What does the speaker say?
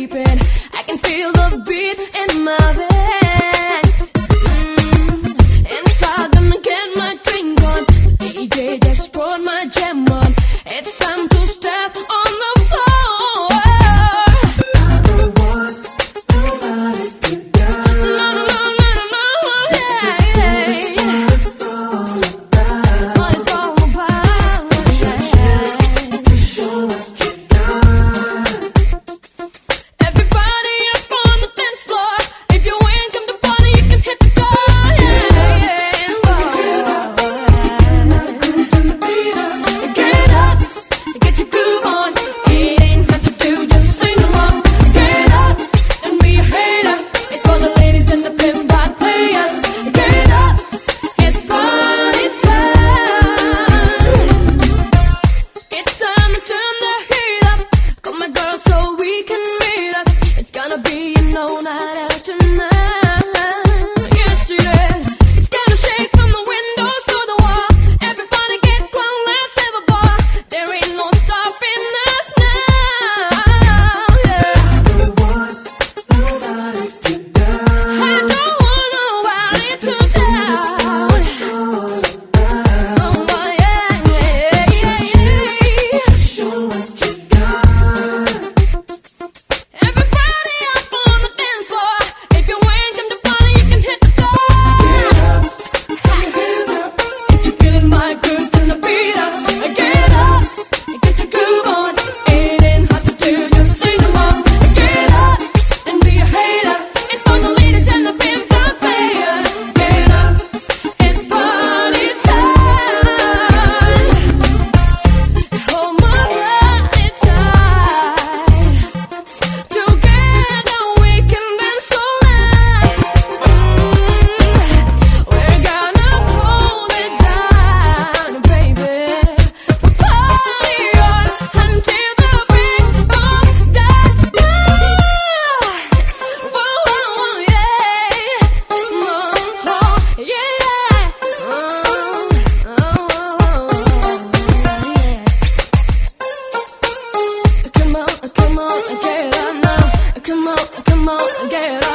I can feel the beat in my veins. Come on, come on, get up.